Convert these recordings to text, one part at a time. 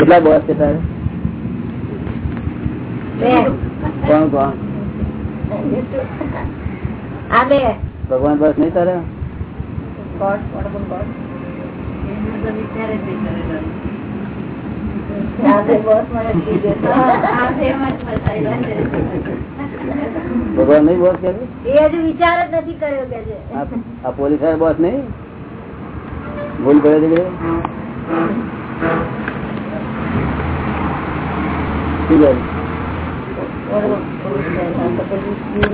કેટલા બોસ છે તારે કોણ કોણ આ બે ભગવાન બસ નહીં તારે ગોડ વોટ ગોડ ભગવાન નહીં બોસ કે એ હજુ વિચાર જ નથી કર્યો કે છે આ- આ પોલીસવાળા બોસ નહીં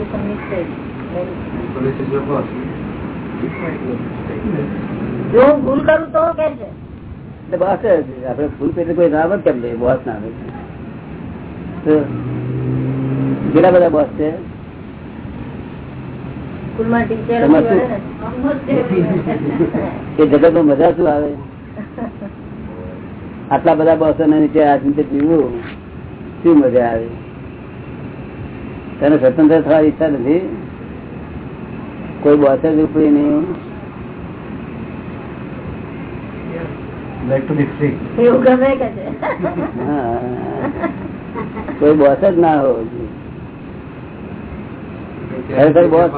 ભૂલ કરે છે કે શું કરે? જો હું ભૂલ કરું તો કે છે એટલે બોસ જ. આપણે ભૂલ કરી કોઈ નામ જ કેમ લે બોસ ના આવે તો કેટલા બધા બોસ છે સ્કૂલમાં ટીચર એમાં શું? એ જગતમાં મજા શું આવે આટલા બધા બોસો નીચે આ નીચે પીવું શું મજા આવે. તને સ્વતંત્ર થવા ઈચ્છા નથી? કોઈ બોસ જ ઉપડી નહીં એવું? ગમે કે છે? હા. કોઈ બોસ જ ના હોવો ખરેખર બોસ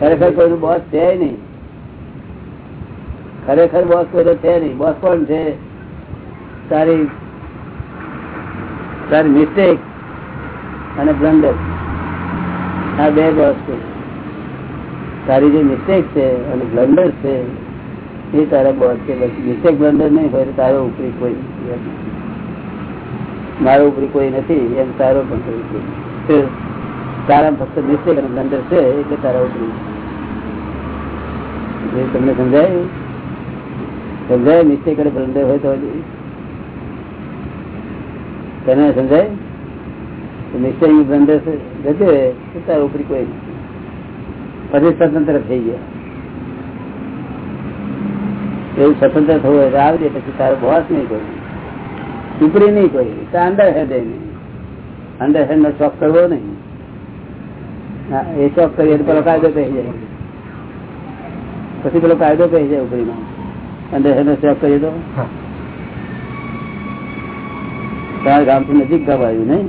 ખરેખર કોઈ બોસ છે નહીં. ખરેખર બોસ કોઈ છે નહીં. બોસ કોણ છે? તારી તારી મિસ્ટેક અને બ્લન્ડર આ બે વસ્તુ. તારી જે મિસ્ટેક છે અને બ્લન્ડર છે, એ તારા બોસ છે મિસ્ટેક બ્લન્ડર નહીં હોય તારો ઉપરી કોઈ મારો ઉપરી કોઈ નથી, એમ તારો પણ કોઈ તારા ફક્ત મિસ્ટેક અને બ્લન્ડર છે, એટલે તારા ઉપરી. તમને સમજાય? સમજાય મિસ્ટેક અને બ્લન્ડર હોય તો તને સમજાય? નિશ્ચય બ્લન્ડર જજે તારા ઉપરી કોઈ પછી સ્વતંત્ર થઈ ગયા. એવું સ્વતંત્ર થવું હોય આવજે, પછી તારો બોસ નહીં કોઈ. ઉપરી નહીં કોઈ. તો અંડર હેડ નહીં. અંડર હેડ નો શોખ કરવો નહીં. એ શોખ કરીએ તો પેલો કાયદો કહી જાય. પછી પેલો કાયદો કહી જાય ઉપરીનો. અંડર હેડ નો શોખ કરીએ તો? તમારા ગામથી નજીક ગામ આવ્યું નહીં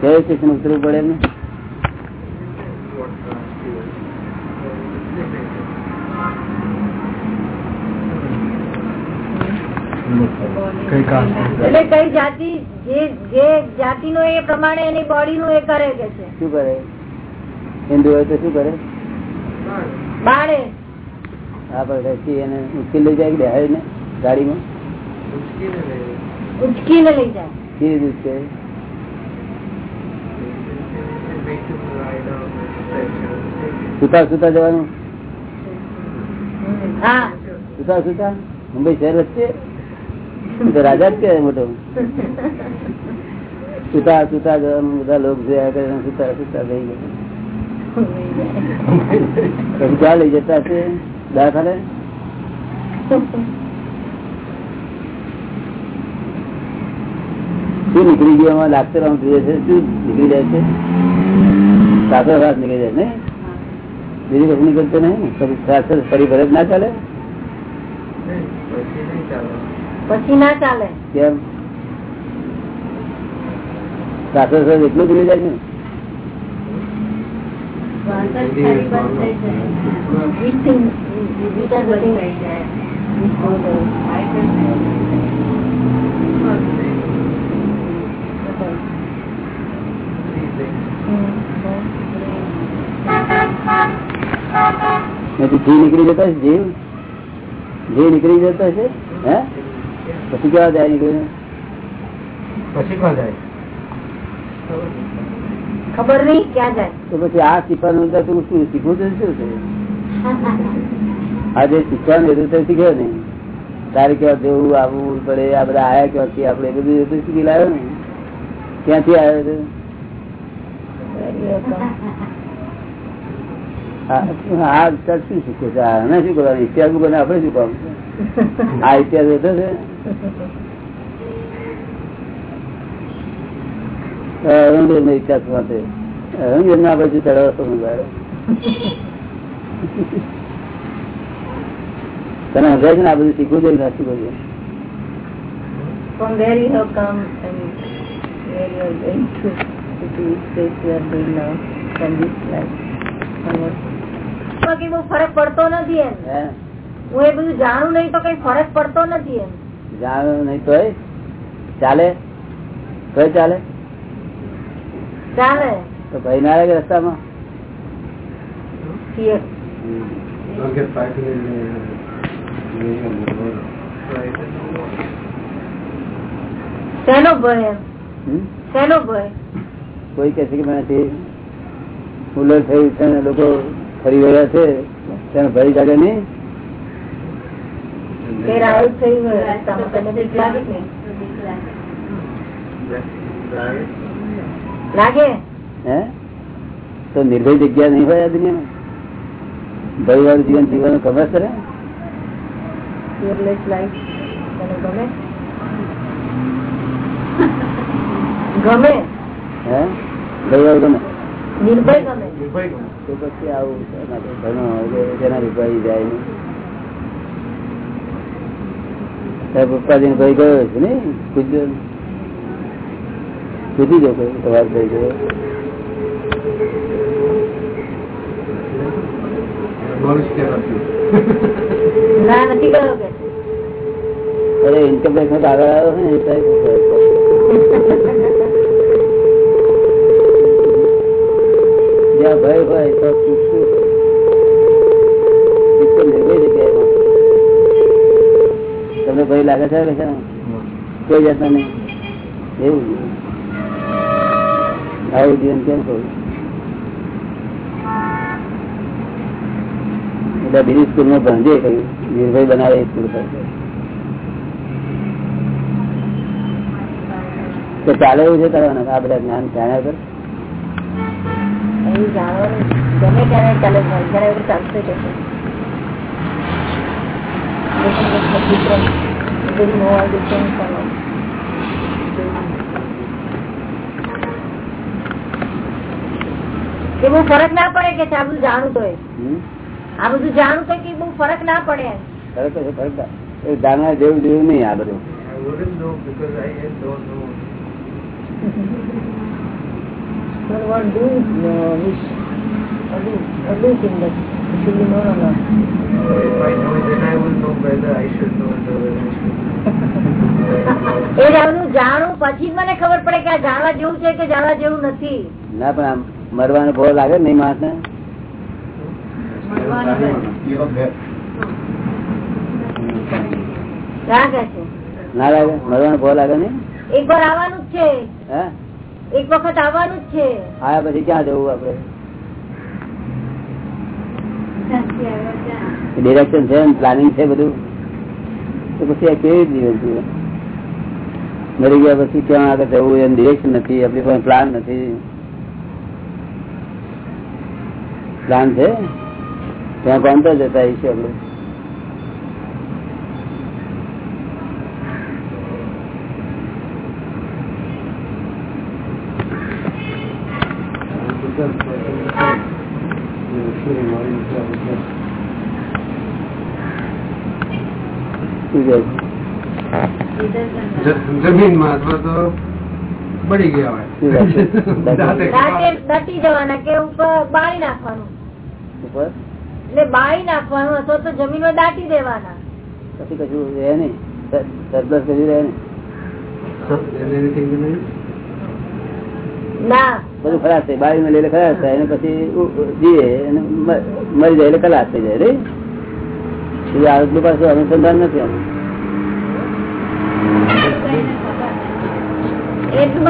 કયું સ્ટેશન ઉતરવું પડે એમને? એટલે કઈ જાતિ જે જે જાતિ નો એ પ્રમાણે એની બોડી નું એ કરે કે છે? શું કરે? હિન્દુ હોય તો શું કરે? બાળે હા પણ એને મુશ્કેલ લઈ જાય કે બેહાય ને ગાડીમાં ઉચકીને લઈ જાય. કેવી રીતે? સુતા સુતા જવાનું સુતા સુતા મુંબઈ શહેર વચ્ચે? રાજા જ કહેવાય મોટો. સુતા સુતા જવાનું બધા લોકો જોયા કરે સુતા સુતા થઈ ગયા. ક્યાં લઈ જતા છે દવાખાને શું નીકળી ગયું એમાં લાગતો આમ જોઈએ છે? શું નીકળી જાય છે? સાસો રાત નીકળી જાય ને? બીજી કશું નીકળતો નહીં? સાસો ફરી ભરત ના ચાલે? પછી ના ચાલે. કેમ? સાસો એટલું નીકળી જાય ને? નથી નીકળી જતા છે જીવ ઘી નીકળી જતા છે હે? પછી કેવા જાય નીકળી પછી કોણ જાય? ખબર નહીં ક્યાં જાય. તો પછી આ શીખવાનું અંદર તું શું શીખવું શું છે? આ જે શીખવાનું બધું તો શીખ્યો ને તારે ક્યાં જવું આવવું પડે આ બધા આયા ક્યાંથી આપડે બધું શીખી લાવ્યો ને? ક્યાંથી આવ્યો છે આ શું શીખે ઇતિહાસ આ ઇતિહાસ વધે છે? ઇતિહાસ માટે. અરુણદેવ ના બાજુ ચડાવો તને આ બધું શીખવું જોઈએ ના શીખવું to which place from this life બાકી બહુ ફરક પડતો નથી એમ. હું? એ બધું જાણું નહીં તો કઈ ફરક પડતો નથી એમ. જાણું નહીં તો ચાલે? કઈ ચાલે? ચાલે. તો ભાઈ ના લાગે રસ્તામાં? શેનો ભય? શેનો ભય? કોઈ કહે છે કે મને ઉલર થયું છે લોકો ફરી રહ્યા છે તેને ભરી જાગે નહીં? તો નિર્ભય જગ્યા નહીં હોય આ દુનિયામાં? ભય વાળું જીવન જીવન ખબર છે ગમે? ગમે? હે? ગમે? નિર્ભય ગમે. તો પછી આવું ઘણો જેના રૂપાઈ જાય ને પપ્પાજી ભાઈ ગયો છે ને પૂછજો. ને. પૂછી જો કોઈ તમારો ભાઈ ગયો. ના નથી ગયો અરે ઇન્કમ ટેક્સ આગળ આવ્યો ને એ સાહેબ જ્યાં ભય હોય તો નિર્ભય જગ્યાએ તમને ભય લાગે છે કે? કોઈ જતા નહીં. એવું. આવું જીવન કેમ કહું એટલે બીજી સ્કૂલમાં ભણજે કહ્યું નિર્ભય બનાવે એ સ્કૂલ પર. તો ચાલે એવું છે કરવાનું? આ બધા જ્ઞાન જાણ્યા કર? એવું જાણવાનું ગમે ત્યારે ચાલે જાય એવું બહુ ફરક ના પડે કે આ બધું જાણું તો આ બધું જાણવું તો કે બહુ ફરક ના પડે. ફરક તો ફરક એ જાણવા જેવું જેવું નહીં આ બધું. I wouldn't know because I just don't know. When one do uh, wish or do, or do thing that it should be known or not. If I know it, then I will know whether I should know it or whether I should. એ જાણવું જાણું પછી જ મને ખબર પડે કે આ જાણવા જેવું છે કે જાણવા જેવું નથી ના પણ આમ મરવાનો ભો લાગે નહીં માણસ ને ના લાગે મરવાનો ભો લાગે ને એક વાર આવવાનું જ છે હે એક વખત આવવાનું જ છે. આયા પછી ક્યાં જવું આપડે? ડિરેક્શન છે પ્લાનિંગ છે બધું? તો પછી આ કેવી રીતે જીવન જીવે મરી ગયા પછી ક્યાં આગળ જવું એમ ડિરેક્શન નથી આપણી પાસે પ્લાન નથી. પ્લાન છે? ત્યાં કોણ તો જતા આવીશું આપણે શું કહે જમીનમાં અથવા તો પડી ગયા છે? હોય દાંતે દાંતે જવાના કે ઉપર બાળી નાખવાનું. ઉપર? એટલે બાળી નાખવાનું અથવા તો જમીનમાં દાટી દેવાના. પછી કશું રહે નહીં. સરપ્લસ કશું રહે નહીં. Anything in it? ના. બધું ખરાબ થાય. બાવીમાં લઈને ખરાબ થાય. અને પછી જીવે અને મરી જાય એટલે ખલાસ થઈ જાય. રે? આરોગ્ય પાસે પાછું અનુસંધાન નથી આનું. એટલું બધું એને ના સમજાય તાર શોખ છે તને Very good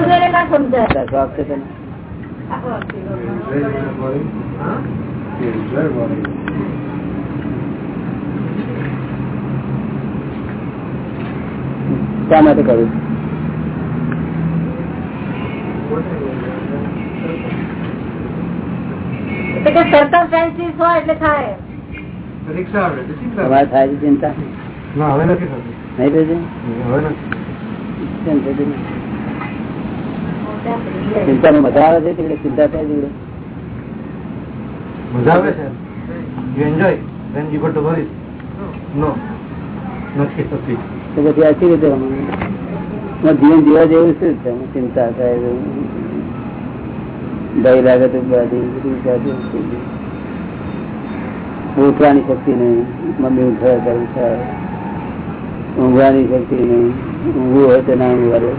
body. Huh? Yes, very body. શા માટે કરું એટલે કે circumstances હોય એટલે થાય પરીક્ષા આવે તો ચિંતા તમારે થાય છે ચિંતા ના હવે નથી થતું નહીં થાય છે હવે નથી કેમ થાય છે? ચિંતામાં મજા આવે છે તીકડે ચિંતા થાય તીકડે મજા આવે છે? You enjoy when you go to worry નો નથી થતી. તો પછી આખી રીતે રમવાનું. જીવન જીવા જેવું શું છે? ચિંતા થાય. ભય લાગે તો બધી. ઉઠવાની શક્તિ નહીં. મમ્મી ઉઠવા કરવું થાય ઊંઘવાની શક્તિ નહીં. ઊંઘવું હોય તો ના ઊંઘવારે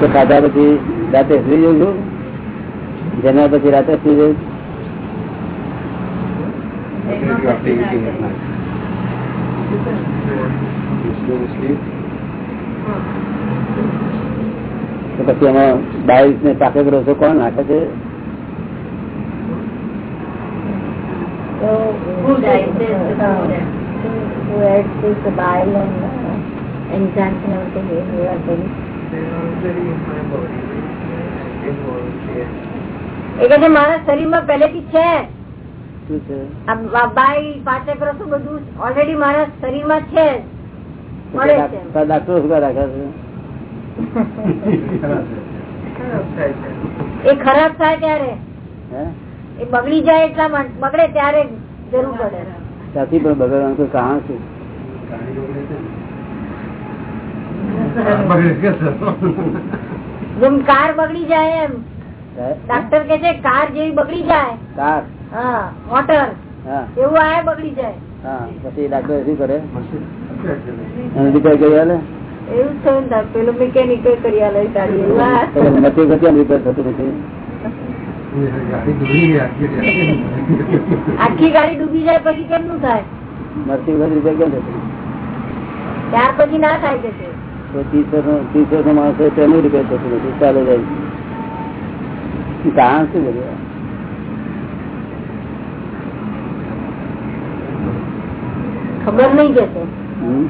તો ખાધા પછી રાતે સુઈ જઉં છું જમ્યા પછી રાતે સુઈ જઉં? તો પછી એમાં બાવીસ ને પાકે ગ્રોસો કોણ નાખે છે who this? Bile and uh, enzymes and everything are already in my body. એ કે મારા શરીરમાં પહેલેથી છે. બાઈ બધું. ઓલરેડી મારા શરીરમાં છે. ડાક્ટરો શું રાખે છે. એ ખરાબ થાય ત્યારે. હે? એ બગડી જાય એટલા માટે. બગડે ત્યારે જરૂર પડે. ત્યાંથી પણ બગડવાનું કોઈ કારણ છે જેમ કાર બગડી જાય એમ. ડાક્ટર કે છે કાર જેવી બગડી જાય. કાર. હા મોટર એવું આ બગડી જાય. હા પછી ડાક્ટર શું કરે? રિપેર કરી આલે? એવું જ ને પેલું મિકેનિક કરી આલે ગાડી. એવું આ. તો નથી કરતી રિપેર થતું નથી. આખી ગાડી ડૂબી જાય પછી કેમનું થાય? મરતી વખત રિપેર કેમ થતું? ત્યાર પછી ના થાય કે છે. તો ત્રીસ માણસ હોય તેનું રિપેર થતું નથી ચાલુ જાય. કારણ શું બધું? ખબર નહીં કે?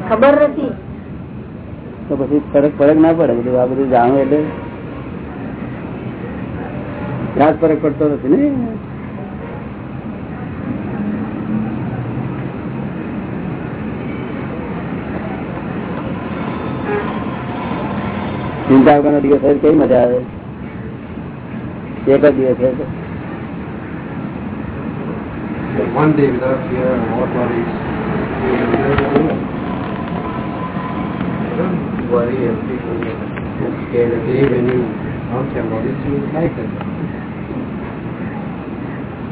ખબર નથી. તો પછી ફરક ફરક ના પડે બધું આ બધું જાણવું એટલે. ખાસ ફરક પડતો નથી ને? ચિંતા વગરનો દિવસ કઈ મજા આવે એક જ દિવસ.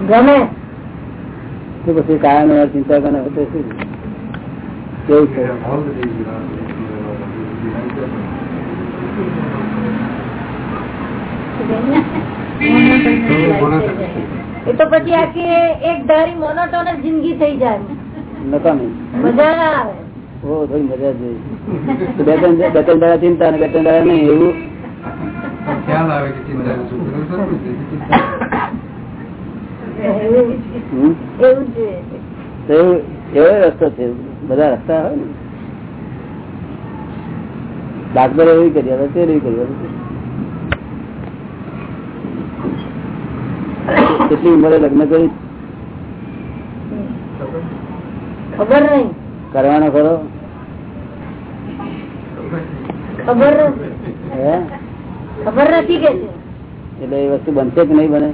ગમે તો પછી કાયમ ચિંતા કરે કેવું છે એ તો પછી આખી એક ધારી મોનોટોન જ જિંદગી થઈ જાય નકામી મજા ના આવે ઓ થોડી મજા જોઈ તો બે ત્રણ બે ત્રણ દાડા ચિંતા ને બે ત્રણ દાડા નહીં એવું ખ્યાલ આવે કે ચિંતાનું સુખ તો સરખું જ છે. ચિંતા એવું હમ? એવું જ જોઈએ છે. તો એવું એવો રસ્તો છે બધા રસ્તા હોય ને ડાક્ટર એવી કરી હવે તે એવી કરી કેટલી ઉંમરે લગ્ન કરી? ખબર નહીં. કરવાનો ખરો? ખબર હે? ખબર નથી કે એટલે એ વસ્તુ બનશે કે નહીં બને?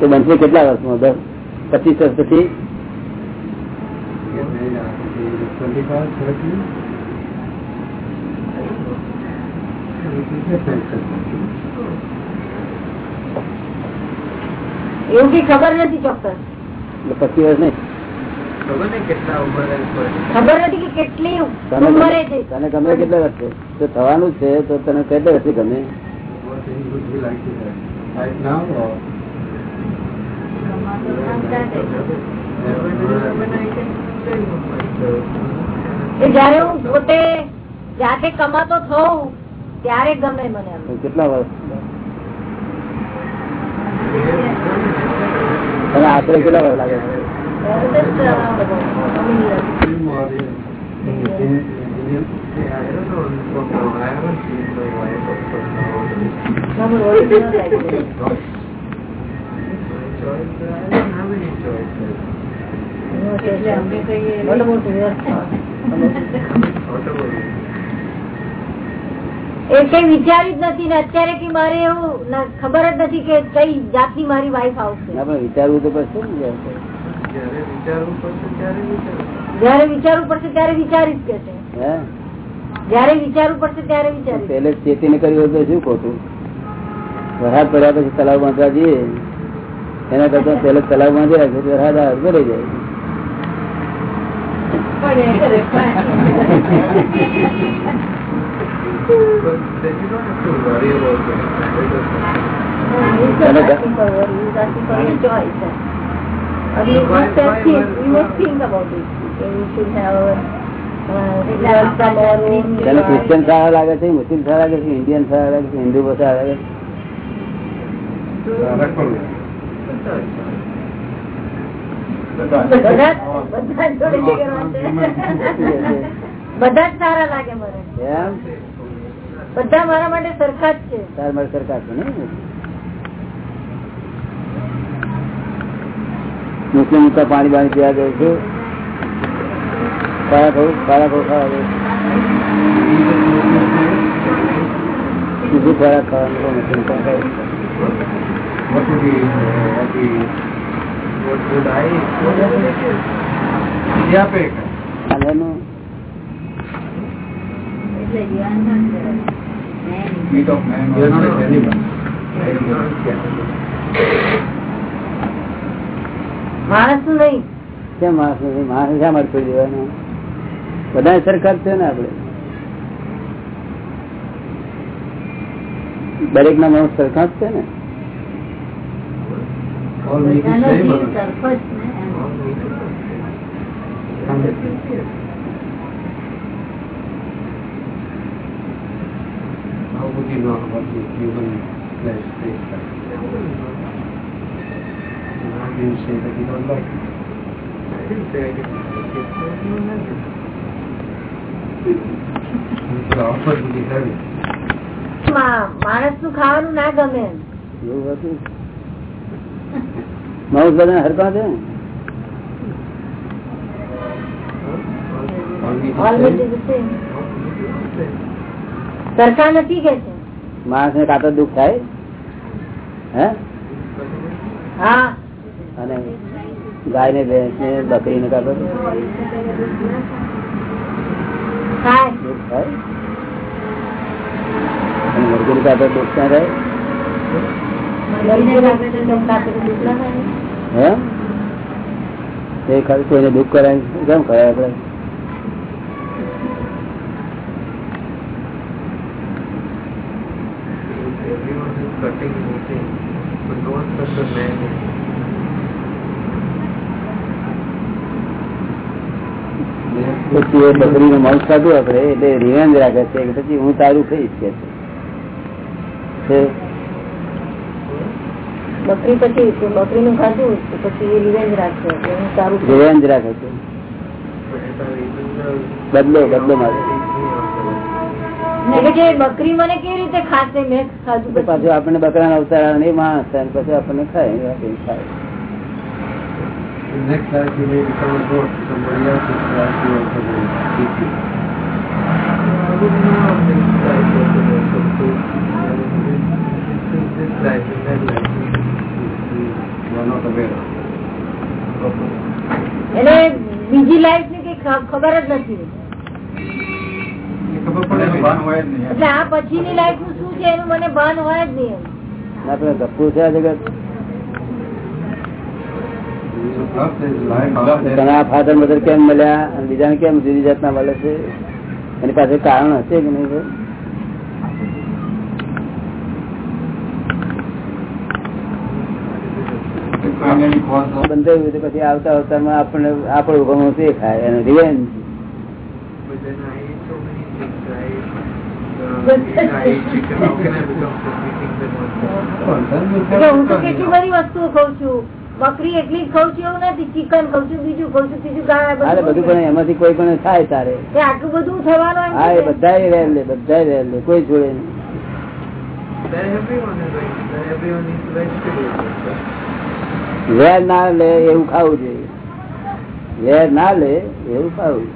તો બનશે કેટલા વર્ષમાં? દસ? પચીસ વર્ષ પછી Get there, yeah. Okay, 25, 30. You get there. એવું કઈ ખબર નથી ચોક્કસ એટલે પચીસ વર્ષ નહીં ખબર નથી કે કેટલી ઉંમરે છે તને ગમે કેટલા વર્ષે તો થવાનું છે તો તને કેટલા વર્ષે ગમે What things would you like to have? Right now or? એ જયારે હું પોતે જાતે કમાતો થઉ ત્યારે ગમે મને. કેટલા વર્ષ આશરે કેટલા વર્ષ લાગે છે એ કઈ વિચાર્યું જ નથી ને અત્યારે કે મારે એવું ખબર જ નથી કે કઈ જાતની મારી વાઈફ આવશે. ના વિચારવું તો પડશે ને યાર. જ્યારે વિચારવું પડશે ત્યારે વિચારવું. પડશે ત્યારે વિચારીશ કે છે. હે? જયારે વિચારવું પડશે ત્યારે વિચારીશ પેલે જ ચેતીને કર્યું હતું શું ખોટું? વરસાદ પડ્યા પછી તલાવ બાંધવા જઈએ. એના કરતા પહેલે તલાવ બાંધી રાખે તો વરસાદ આવે તો ભરાઈ જાય uh, our own તને ક્રિશ્ચિયન choice. સારા લાગે છે મુસ્લિમ સારા લાગે છે ઇન્ડિયન સારા લાગે છે હિન્દુ સારા લાગે છે. બધા જ- સારા લાગે મને. એમ? બધા મારા માટે સરખા જ છે. તાર મારે સરકાર છે ને? મુસ્લિમ તો પાણી બાણી પીવા દે છે. ખાવું ખાવા ખાવું ખાવા દે બીજું ખોરાક ખાવાનું મુસ્લિમ ખાવા What would be, uh, what we- What would I? What would I do? જે આપે એ ખાય. ખાવાનું Meat of man or You're not not a- animal. I am not yeah. માણસનું નહીં કેમ માણસ નથી માણસ શા માટે છોડી દેવાનું બધા સરકાર છે ને આપડે દરેક ના માણસ સરકાર જ છે ને All meat is same or not? How would you know what the human flesh tastes like? How do you say that you don't like it? I didn't say I didn't like it. so you don't have it. You could offer to be heavy. માણસનું ખાવાનું ના ગમે એમ. એવું હતું માણસ બધા હરકા છે ને All meat is All meat same. is the same. Say, સરખા બધા હરકા છે? માણસ ને કાતો દુઃખ થાય? હે? અને ગાય ને ભેંસ ને બકરી ને કાતો દુઃખ થાય? મુરગી ને કાતર દુઃખ ના થાય. એમ એ ખાલી કોઈને દુઃખ કરાય કેમ કરાય આપડે Everyone is cutting moving, but no one cut the man. પછી એ બકરી નું માંસ ખાધું આપડે એટલે રિવેન્જ રાખે છે પછી હું તારું ખાઈશ કે છે બકરી પછી બકરી નું ખાધું પછી એ રિવેન્જ રાખશે સારું રિવેન્જ રાખે છે. બદલો બદલો મારે. બકરી મને કેવી રીતે ખાશે? મેં ખાધું પાછું આપણને બકરા ના અવતાર આવે માણસ પછી આપણને ખાય ખાય એટલે બીજી લાઈફની કઈ ખબર જ નથી એટલે આ લાઈફનું શું છે? એનું મને ભાન હોય જ નહીં એમ. ના છે જગત? ફાધર મધર કેમ મળ્યા? બીજાને કેમ જુદી જાતના મળે છે? એની પાસે કારણ હશે કે નહીં ભાઈ? કોઈને એની cause હોય. બંધાયું તો પછી આવતા અવતારમાં આપણને આપણું ગમો તે ખાય એનો રિવેન્જ હું તો કેટલી બધી વસ્તુઓ ખાઉં છું. બકરી એટલી ખાઉં છું એવું નથી ચિકન ખાઉં છું બીજું ખાઉં છું ત્રીજું ગાય બધું પણ એમાંથી કોઈ પણ થાય તારે. આટલું બધું થવાનું હા એ બધા રહેલ લે બધા રેર લે કોઈ જોડે નહીં. વેર ના લે એવું ખાવું જોઈએ. વેર ના લે એવું ખાવું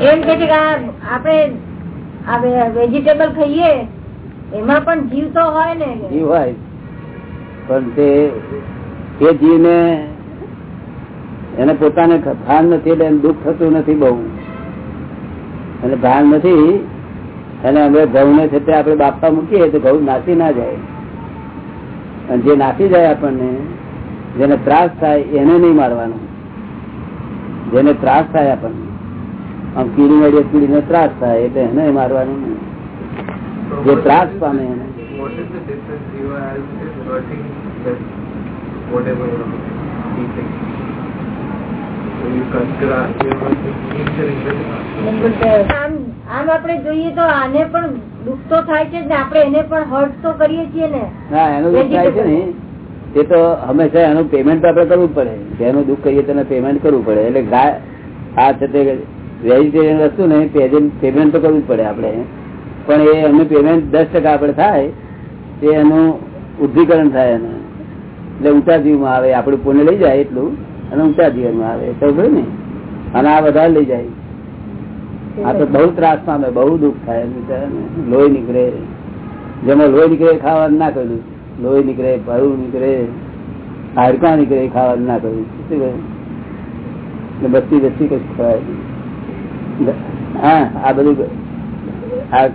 એમાં છે કે આપણે વેજીટેબલ ખાઈએ એમાં પણ જીવ તો હોય ને. જીવ હોય. પણ તે એ જીવને એને પોતાને ભાન નથી એટલે એને દુઃખ થતું નથી બહુ. અને ભાન નથી અને અમે ઘઉં ને છે તે આપણે બાપા મૂકીએ તો ઘઉં નાસી ના જાય. અને જે નાસી જાય આપણને જેને ત્રાસ થાય એને નહીં મારવાનો જેને ત્રાસ થાય આપણને આમ કીડી મળીએ કીડીને ત્રાસ થાય એટલે એને મારવાનું નહીં જે ત્રાસ પામે એને આમ આપણે જોઈએ તો આને પણ દુઃખ તો થાય છે આપણે એને પણ હર્ટ તો કરીએ છીએ ને. ના, એનું દુઃખ થાય છે ને. તે તો હંમેશા એનું પેમેન્ટ આપણે કરવું પડે. જેનું દુઃખ કરીએ તેને પેમેન્ટ કરવું પડે. એટલે ગાય આ છે તે વેજીટેરિયન વસ્તુ ને પેમેન્ટ તો કરવું જ પડે આપણે. પણ એ એનું પેમેન્ટ દસ ટકા આપણે થાય તે એનું ઉદ્ધિકરણ થાય એને. એટલે ઊંચા જીવમાં આવે, આપણું પુણ્ય લઈ જાય એટલું, અને ઊંચા જીવનમાં આવે. તો ને? અને આ વધારે લઈ જાય. આ તો બહુ ત્રાસ પામે, બહુ દુઃખ થાય લોહી નીકળે. જેમાં લોહી નીકળે ખાવાનું ના કર્યું. લોહી નીકળે, ભરું નીકળે હાડકા નીકળે ખાવાનું ના કર્યું. શું? બસ્તી બસ્તી કશું ખવાય હા, આ બધું આ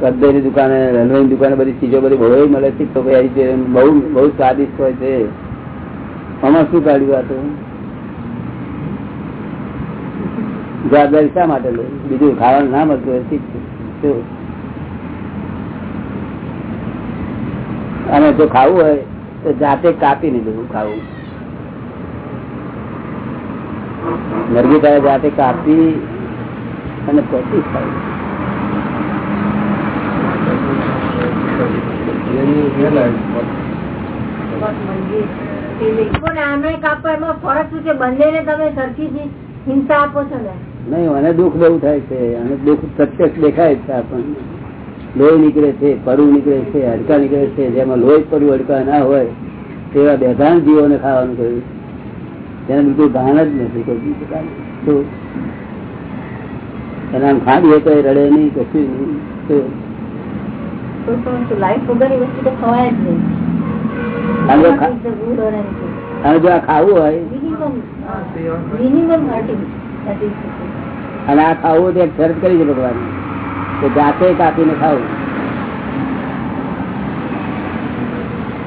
કદની દુકાને રેલવેની દુકાને બધી ચીજો બધી બહુ મળે છે. તો ભાઈ બહુ બહુ સ્વાદિષ્ટ હોય છે. આમાં શું કાઢ્યું આ જવાબદારી શા માટે લે? બીજું ખાવાનું ના મળતું હોય, ઠીક છે. અને જો ખાવું હોય, તો જાતે કાપીને બધું ખાવું. મરઘી જાતે કાપી અને પછી ખાવું કાપો છે? બંનેને તમે સરખી હિંસા આપો છો ને? નહીં મને દુઃખ બહુ થાય છે. અને દુઃખ પ્રત્યક્ષ દેખાય છે આપણને. લોહી નીકળે છે પડું નીકળે છે હડકા નીકળે છે. જેમાં લોહી પડ્યું હડકા ના હોય તેવા બેધાણ જીવોને ખાવાનું કહ્યું. તેને બિલકુલ ભાન જ નથી કોઈ અને આમ ખાડીએ તો એ રડે નહીં કશું નહીં. જો આ ખાવું હોય અને આ ખાવું એક શરત કરી છે ભગવાન. કે જાતે કાપીને ખાવું.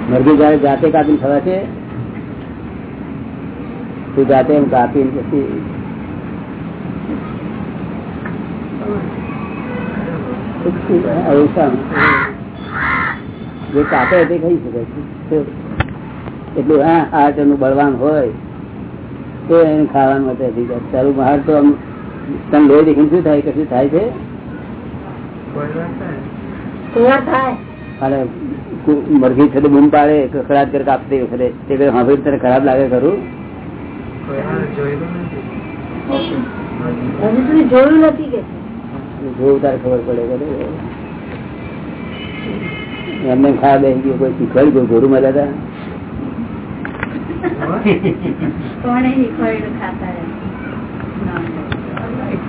મરઘી જયારે જાતે કાપીને ખવા છે, તું જાતે એમ કાપીને પછી ખાઈ શકે છે. એટલું, હા હાર્ટ એનું બળવાન હોય, તો એને ખાવાનું અધિકાર તારું બહાર તો આમ તને લોહી દેખીને શું થાય કશું થાય છે? અને મરઘી છે બૂમ પાડે કકડાટ કરે કાપતી વખતે. તે કઈ સાંભળી તને ખરાબ લાગે ખરું? જોયું નથી કે. તારે ખબર પડે એમને ખા બે ગયો કોઈ શીખવાડી ગયું ગોરું મળ્યા હતા What? કોણે શીખવાડ્યું ખાતા Like, there's no one to teach you how to. કે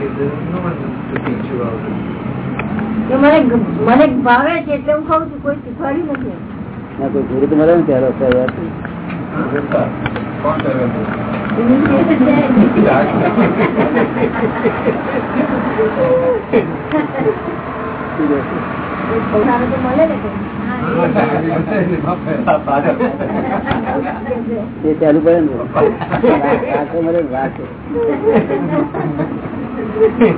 મને મને ભાવે છે એટલે હું ખાઉં છું કોઈ શીખવાડ્યું નથી. ગુરુ તો મળે ને ત્યારે. એ ચાલુ પડે ને. રાખે મળે રાખે એટલે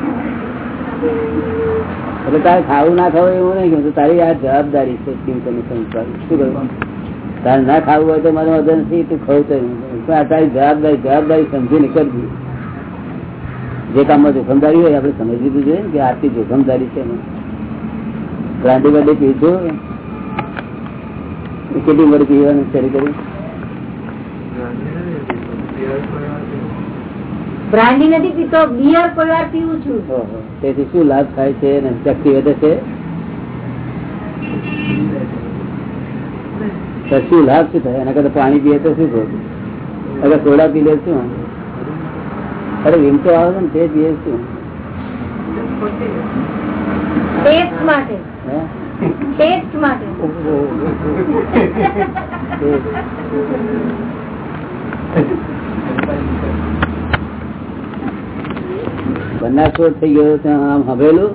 તારે ખાવું ના ખાવું એવું નહીં કે તારી આ જવાબદારી છે ચિંતન તને સંસ્કાર શું કહ્યું? તારે ના ખાવું હોય તો મારે વજન નથી, તું ખવું તો તારી જવાબદારી જવાબદારી સમજીને કરવી જે કામમાં જોખમદારી હોય આપણે સમજી લીધું જોઈએ કે આટલી જોખમદારી છે એમાં. ગાંધી પીધું કેટલી મળી પીવાનું શરૂ કર્યું Beer કોઈ વાર પીવું. બ્રાન્ડી નથી પીતો બિયર કોઈ પીવું છું. તેથી શું લાભ થાય છે અને શક્તિ વધે છે? શું લાભ શું થાય? એના કરતા પાણી પીએ તો શું થયું અરે સોડા પી લે શું અરે વિમ તો આવે ને તે પીએ શું ટેસ્ટ માટે. ટેસ્ટ માટે. બનાસોડ થઈ ગયો ત્યાં આમ હવેલું?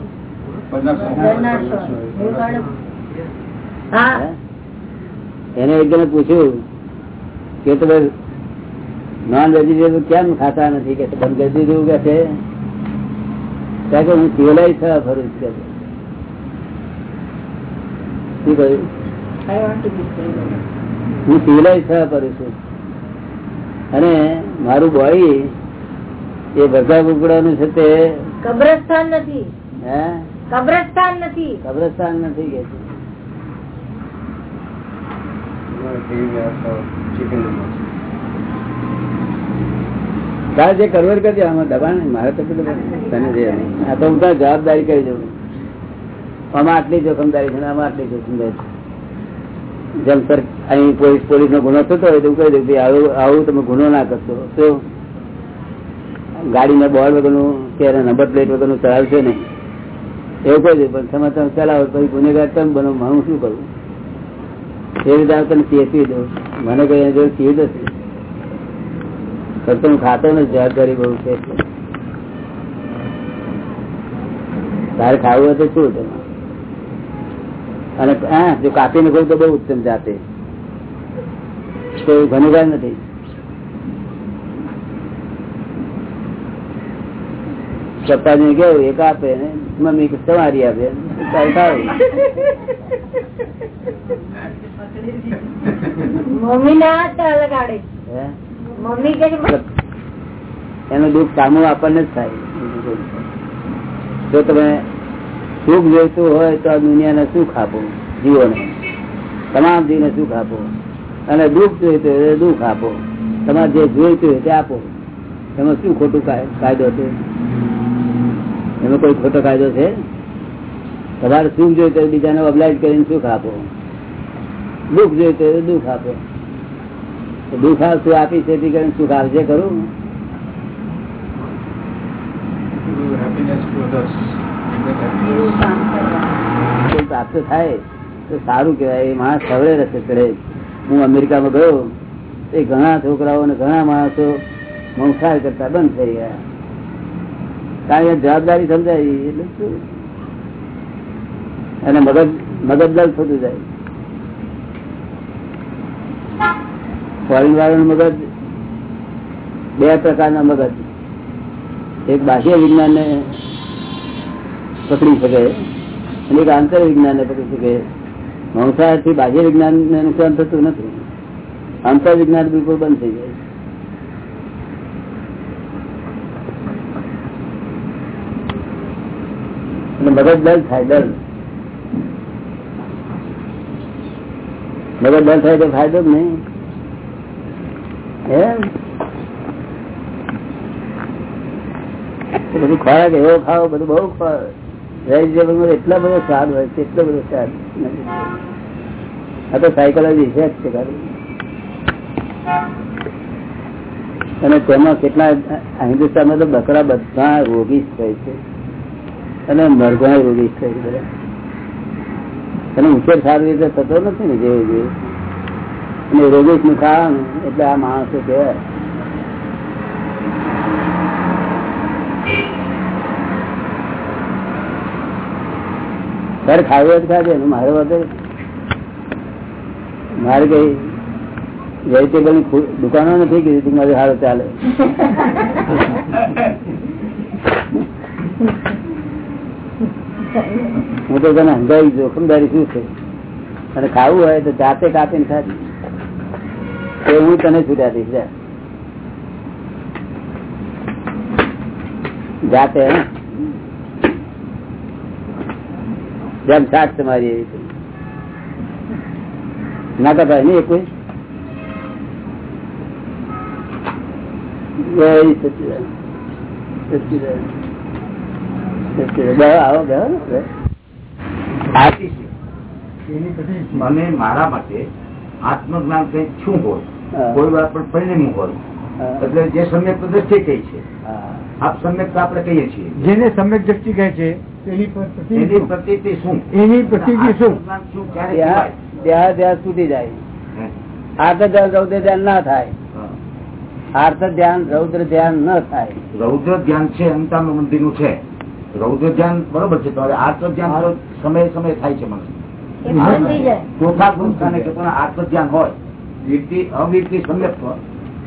એને એક જણે પૂછ્યું કે તમે નોન વેજીટેબલ કેમ ખાતા નથી? કે બંધ કરી દીધું કે છે? કારણ કે હું સિવિલાઇઝ થવા ફરું છું કે છે. શું કહ્યું. હું સિવિલાઇઝ થવા ફરું છું. અને મારું બોડી એ ભરગા કુકડાનું છે તે? કબ્રસ્તાન નથી. હે? કબ્રસ્તાન નથી. કબ્રસ્તાન નથી કે. તારે જે કરવર કરજે આમાં દબાણ મારે તો તને જે આ તો હું તારે જવાબદારી કરી દઉં. આમાં આટલી જોખમદારી છે આમાં આટલી જોખમદારી છે. જેમ સર અહીં પોલીસ પોલીસ નો ગુનો થતો હોય તો હું કહી દઉં કે આવું આવું તમે ગુનો ના કરશો. તો ગાડીને બોર્ડ વગરનું કે નંબર પ્લેટ વગરનું ચલાવશે નહીં. એવું કહી દઉં પણ તમે તમે ચલાવો પછી ગુનેગાર તમે બનો? હું શું કરું? એ રીતે આ તને ચેતવી દઉં. મને કઈ એની જોડે ચીજ હશે હું ખાતો ને જવાબદારી બહુ છે. તારે ખાવું હોય તો શું તમે અને, હા, જો કાપીને કહું તો બહુ ઉત્તમ જાતે. કોઈ ઘણીવાર નથી. પપ્પાજી કેવું એક આપે ને મમ્મી તમારી આપે. મમ્મી ના લગાડે. મમ્મી એનું દુઃખ કામું આપણને જ થાય. જો તમે સુખ જોઈતું હોય તો આ દુનિયાને સુખ આપો જીવોને. તમામ જીવને સુખ આપો. અને દુઃખ જોઈતું હોય દુઃખ આપો. તમારે જે જોઈતું હોય તે આપો. એમાં શું ખોટું કાય- કાયદો છે? એમાં કોઈ ખોટો કાયદો છે? તમારે સુખ જોઈતું તો બીજાને અબલાઇટ કરીને સુખ આપો. દુઃખ જોઈએ તો દુઃખ આપો. દુઃખ આવતું આપી છે કરીને સુખ આવશે. કોઈ પ્રાપ્ત થાય તો સારું કહેવાય. એ માણસ સવરે રસ્તે ચડે હું અમેરિકામાં ગયો એ ઘણા છોકરાઓ અને ઘણા માણસો મંસાર કરતા બંધ થઈ ગયા. કારણ કે જવાબદારી સમજાવી એટલે શું? અને મગજ મગજ થતું જાય. ફોરેન વાળાનું મગજ બે પ્રકારના મગજ. એક બાહ્ય વિજ્ઞાન ને પકડી શકે અને એક આંતર વિજ્ઞાન ને પકડી શકે. મંસાહારથી બાહ્ય વિજ્ઞાન ને નુકસાન થતું નથી. આંતર વિજ્ઞાન બિલકુલ બંધ થઈ જાય એટલે મગજ દલ થાય, દલ. મગજ દલ થાય તો ફાયદો જ નહીં. બધું ખોરાક એવો ખાવ, બધું બહુ વેજીટેબલ એટલો બધો સ્વાદ હોય છે, એટલો બધો સ્વાદ. આ તો સાયકોલોજી ઇફેક્ટ છે ખાલી. અને તેમાં કેટલા હિન્દુસ્તાનમાં તો બકરા બધા રોગી જ થાય છે. અને મરઘા રોગી અને ઉછેર સારી રીતે થતો નથી ને જેવું જેવું. અને રોગી નું ખાવાનું એટલે આ માણસો કહેવાય. તારે ખાવું જ ખાજે મારે વગર મારે કઈ વેજીટેબલની દુકાનો નથી કીધી તું મારે સારું ચાલે. હું તો તને અંધારી જોખમદારી શું છે? અને ખાવું હોય તો જાતે કાપીને ખાધી તો હું તને છૂટા દઈશ જાતે જેમ શાક તમારી એવી. ના કપાય નહીં કોઈ જય સચિદાન સચિદાન સચિદાન બે આવો બે હો, બે. સાચી છે મને મારા માટે આત્મજ્ઞાન કઈ શું હોય કોઈ વાર પણ પરિણામ હોય એટલે જે સમ્યક દ્રષ્ટિ કઈ છે. આપ સમ્યક તો આપણે કહીએ છીએ. જેને સમ્યક દ્રષ્ટિ કહે છે એની પ્રતિ- શું? એની પ્રતિતિ શું? આત્મજ્ઞાન શું ક્યારે ત્યાં ત્યાં ત્યાં જાય. આર્થ ધ્યાન રૌદ્ર ધ્યાન ના થાય. આર્થ ધ્યાન રૌદ્ર ધ્યાન ન થાય. રૌદ્ર ધ્યાન છે અંતામ મંદિરનું છે. રૌદ્ર ધ્યાન બરોબર છે તો ધ્યાન સમય સમય થાય છે મને ચોથા પુરુષાને કે કોના આર્થ ધ્યાન હોય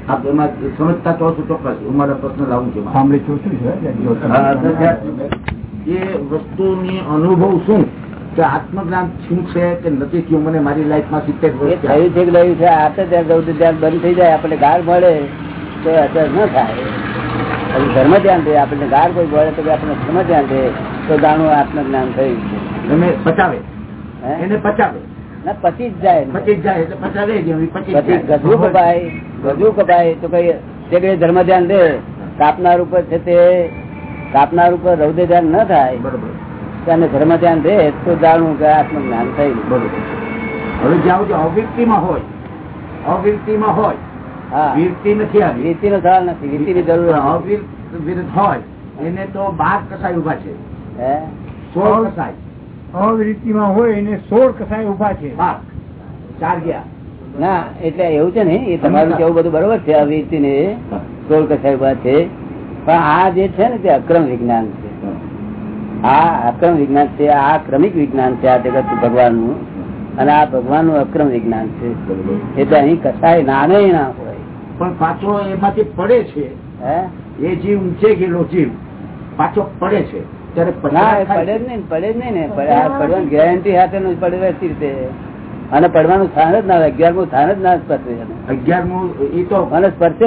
આપ એમાં સમજતા છો ચોક્કસ હું મારા પ્રશ્ન લાવું છું. એ વસ્તુની અનુભવ શું? કે આત્મજ્ઞાન શું છે કે નથી થયું? મને મારી લાઈફમાં સિત્તેર વર્ષ થયું. છે કે રહ્યું છે? આર્થ ધ્યાન રૌદ્ર ધ્યાન બંધ થઈ જાય આપણે ગાર મળે તો અસર ન થાય. પછી ધર્મ ધ્યાન દે આપણને ગાર કોઈ બોલે તો કે આપણને ધર્મ ધ્યાન દે તો જાણું આત્મજ્ઞાન થયું છે. પચાવે. એને પચાવે. ના પછી જ જાય પચી જ જાય એટલે પચાવે જ એમ, પચી જ પછી જાય. ગજવું કપાય ગજવું કપાય તો કઈ તે કઈ ધર્મ ધ્યાન દે કાપનાર ઉપર છે તે કાપનાર ઉપર રૌદ્ર ધ્યાન ન થાય બરોબર. ધર્મ ધ્યાન દે તો જાણવું કે આત્મજ્ઞાન થયું. બરોબર. હવે જ્યાં સુધી અવિરતિમાં હોય અવિરતિમાં હોય વીરતિ નથી આવી. નો સવાલ નથી. રીતિ ની જરૂર વિરુદ્ધ હોય. એને તો બાર કસાય ઊભા છે. સોળ કસાય અવિરીતિમાં હોય એને સોળ કસાય ઊભા છે. ચાર ગયા. ના એટલે એવું છે ને એ તમારું કેવું બધું બરોબર છે આ ને સોળ કસાય ઊભા છે. પણ આ જે છે ને તે અક્રમ વિજ્ઞાન છે. આ અક્રમ વિજ્ઞાન છે આ ક્રમિક વિજ્ઞાન છે આ જગત ભગવાનનું અને આ ભગવાનનું અક્રમ વિજ્ઞાન છે. એટલે અહીં કસાય નાને ના પણ પાછો એમાંથી પડે છે. એ જીવ ઊંચે ગયેલો જીવ? પાછો પડે છે. અને પડવાનું સ્થાન જ ના અગિયારમું સ્થાન જ ના સ્પર્શે અગિયારમું એ તો સ્પર્શે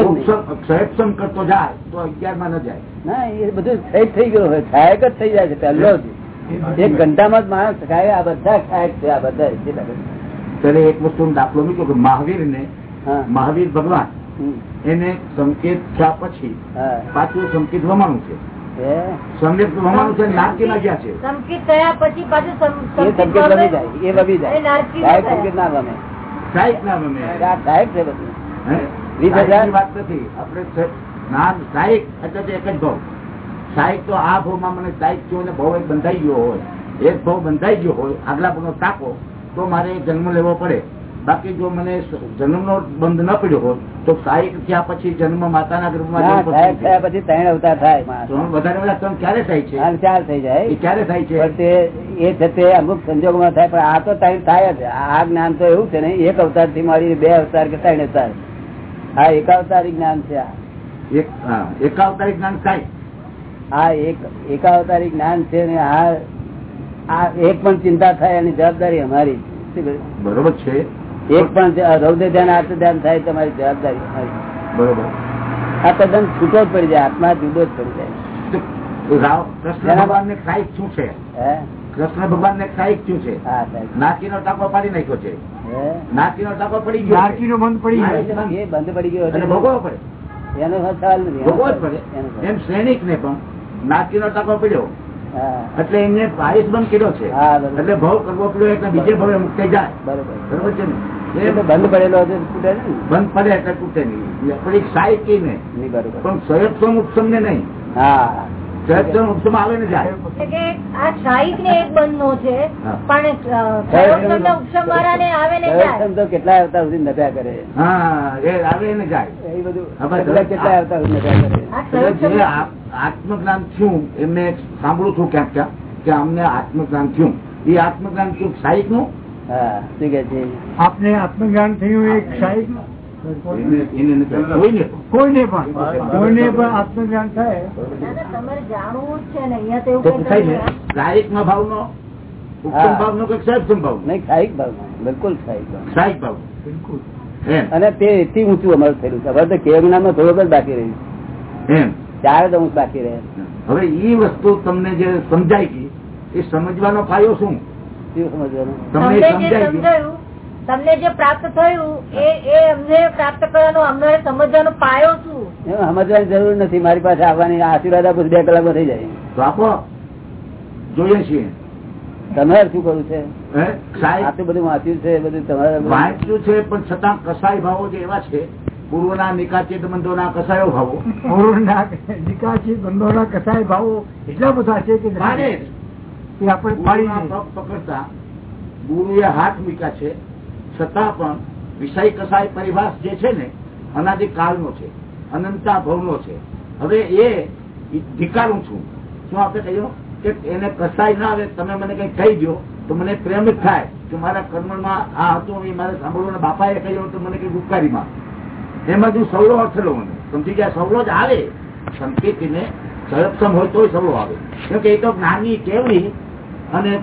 ક્ષયપસમ કરતો જાય તો અગિયારમાં ન જાય. ના એ બધું સહેજ થઈ ગયું હોય. સહાયક જ થઈ જાય છે પહેલો જ. એક ઘંટામાં જ માણસ ખાય આ બધા સહાયક છે આ બધા એક વસ્તુ દાખલો મૂક્યો કે મહાવીર ને મહાવીર ભગવાન. એને સંકેત થયા પછી પાછું સંકેત વમાણું છે. સંકેત વમાણું છે નારકીમાં ગયા છે. સંકિત થયા પછી પાછું સમ- એ સંકિત સંકેત વમે. જાય એ વમી જાય. નારકી સંકેત ના ગમે સાહેબ ના ગમે આ છે બધું. વીસ હજાર? વાત નથી. આપડે સાહેબ એટલે એક જ ભાવ. સાહેબ તો આ ભાવમાં મને સાહેબ જો ને ભાવ એક બંધાઈ ગયો હોય. એક ભાવ બંધાઈ ગયો હોય આગલા ભાવનો તાકો તો મારે જન્મ લેવો પડે. બાકી જો મને જન્મનો બંધ ન પડ્યો હોત તો સાહેબ થયા પછી જન્મ માતાના ગર્ભમાં ના જન્મ થયા. પછી ત્રણ અવતાર થાય વધારે વધારે ત્રણ ક્યારે થાય છે? ચાર થઈ જાય. ક્યારે થાય છે? એ છે તે અમુક સંજોગોમાં થાય પણ આ તો ત્રણ થાય જ. આ જ્ઞાન તો એવું છે ને એક અવતારથી મારી બે અવતાર કે ત્રણ અવતાર આ એકાવતારી જ્ઞાન છે આ. એક હા, એકાવતારી જ્ઞાન થાય. આ એક એકાવતારી જ્ઞાન છે ને આ આ એક પણ ચિંતા થાય એની જવાબદારી અમારી. બરોબર છે. એક પણ રૌદ્ર ધ્યાન આત્મ ધ્યાન થાય તમારી જવાબદારી બરોબર. આ તદ્દન છૂટો જ પડી જાય આત્મા જુદો જ પડી જાય. કૃષ્ણ ભગવાન ને સાહિત્ય શું છે કૃષ્ણ ભગવાન ને સાહિત્ય શું છે હા સાહેબ ટાંકો પાડી નાખ્યો છે. નાકી નો ટાંકો પડી ગયો નાકી નો બંધ પડી ગયો એ બંધ પડી ગયો પડે. એનો સવાલ નથી એનો જ પડે. એમ સૈનિક ને પણ નાચીનો ટાંકો પડ્યો. એટલે એમને આયુષ બંધ કર્યો છે. હા, એટલે ભાવ કરવો પડ્યો એટલે બીજે ભાવે મુક્ત જાય. બરોબર. બરોબર છે ને? બંધ પડેલો છે બંધ પડે એટલે તૂટે નહીં. પણ એક સાહિત્ય ને બરોબર. પણ સંયક્ષમ ઉપસમ ને નહીં. હા. સંયક્ષમ ઉપસમ આવે ને જાય. આ શાહીક ને એક બંધનો છે પણ અ, સર્વોત્તમ ને આવે ને જાય. સર્વોત્તમ તો સુધી નભ્યા કરે. હા આવે ને જાય. એ બધું સુધી કરે. આત્મજ્ઞાન થયું એમને સાંભળું છું ક્યાંક ક્યાંક કે અમને આત્મજ્ઞાન થયું. એ આત્મજ્ઞાન થયું સાહિતનું હા શું કે છે? આપને આત્મજ્ઞાન થયું એક શાહીક એને નથી. કોઈને પણ. કોઈને પણ. આત્મજ્ઞાન થાય. ના, ના, તમારે જાણવું જ છે ને અહીંયા તો તો એવું પૂછાય કઈ ને. નથી. સાહિત્ય નો ભાવ નો હા. ભાવ નો કે સહજ ભાવ નહીં ખાઈક ભાવમાં બિલકુલ ખાઈક ભાવ સાહિત્ય ભાવ બિલકુલ. અને તે એથી ઊંચું અમારું થયેલું છે. હવે તો કેવ જ્ઞાનમાં થોડોક જ બાકી રહ્યું એમ. ચાર જ અંશ બાકી રહે હવે એ વસ્તુ તમને જે સમજાય ગઈ એ સમજવાનો ફાયદો શું? શું સમજવાનું? તમને સમજાય સમજાયું તમને જે પ્રાપ્ત થયું એ એ અમને પ્રાપ્ત કરવાનો અમને સમજવાનો પાયો શું? સમજવાની જરૂર નથી. મારી પાસે આવવાની આશીર્વાદ આપો બે કલાકમાં થઈ જાય. તો આપો. જોઈએ છીએ. તમારે શું કરું છે? આટલું બધું વાંચ્યું છે બધું તમારે વાંચ્યું છે પણ છતાં કસાય ભાવો જે એવા છે પૂર્વના નિકાચિત બંધોના કસાયો ભાવો. પૂર્વના નિકાસી બંધોના કસાય ભાવો એટલા બધા છે કે આપણે પકડતા ગુરુએ હાથ મૂક્યા છે. છતાં પણ વિષય કસાય પરિભાષ જે છે ને, અનાદિ કાળનો છે અનંતા ભવનો છે. હવે એ ધિકારું છું. શું આપણે કહ્યું? કે એને કસાય ના આવે, તમે મને કઈ કહી દો તો મને પ્રેમ જ થાય કે મારા કર્મમાં આ હતું એ મારે સાંભળવું બાપાએ કહ્યું તો મને કઈ ગુપકારીમાં એમાં જો સવલો અથડો મને સમજી ગયા? સવલો જ આવે. સંકેતીને સળક્ષમ હોય તોય સવલો આવે. કેમ કે એ તો જ્ઞાની કેવડી અને